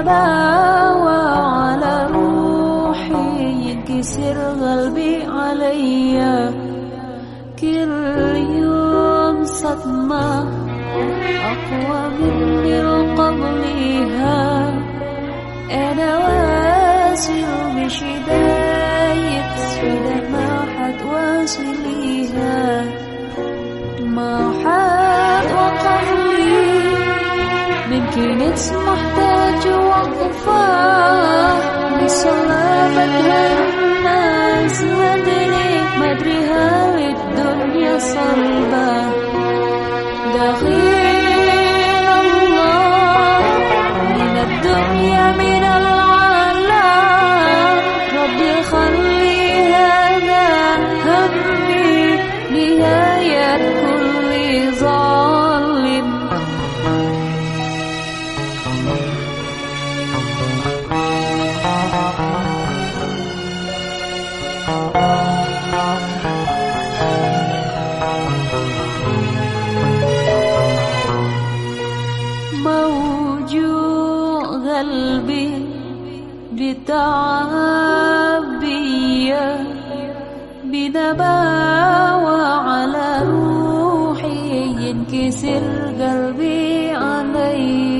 الهوى على روحي يكسر قلبي عليا كل يوم صدمة أقوى مني قبلها أنا واسر بشدايد سنة ما حد واصل ما حد وقف كنت محتاج وقفة بصلابتها الناس مدري مدري هاي الدنيا صلبة. بتعبية بنباوة على روحي ينكسر قلبي عليك.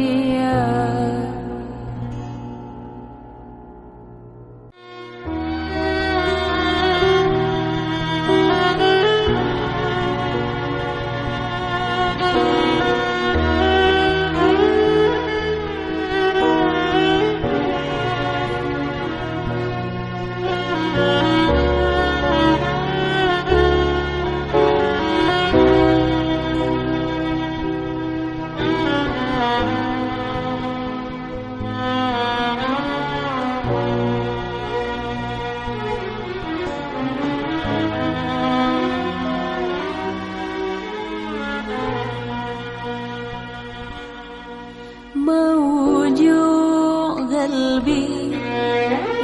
قلبي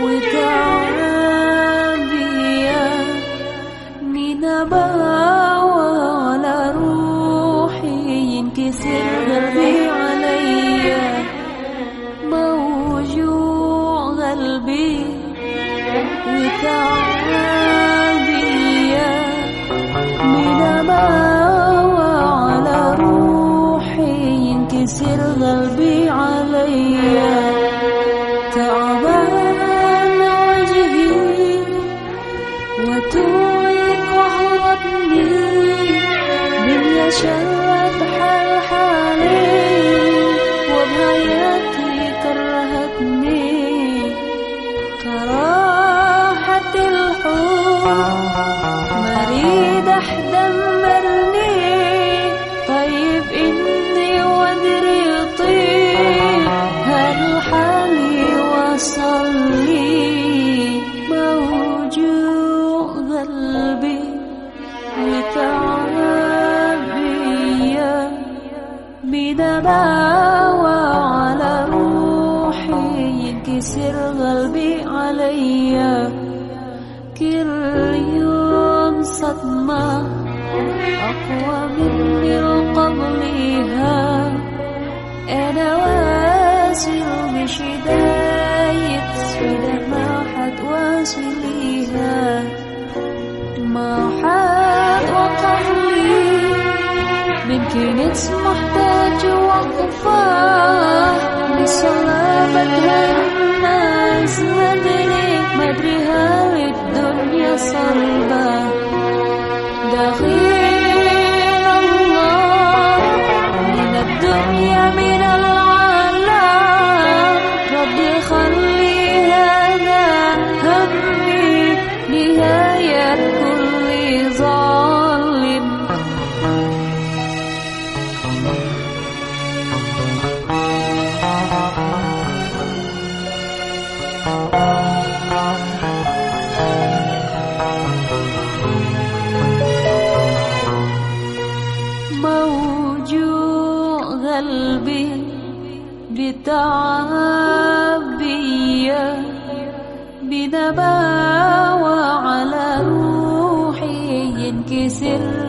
وتعبي يا من باوى على روحي ينكسر قلبي عليا. موجوع قلبي وتعبي يا باوى على روحي ينكسر قلبي عليا. إني وأدري طيب هل حالي وصل موجوع قلبي وتعبي بدماوى على روحي ينكسر قلبي عليا كل يوم صدمة أقوى مني. قبلها أنا واصل بشداية سودا ما حد واصليها ما حد وقبلي ممكن محتاج وقفة بصلابة الناس مدري مدري هل الدنيا صلبة تعبية بنبا وعلى روحي ينكسر.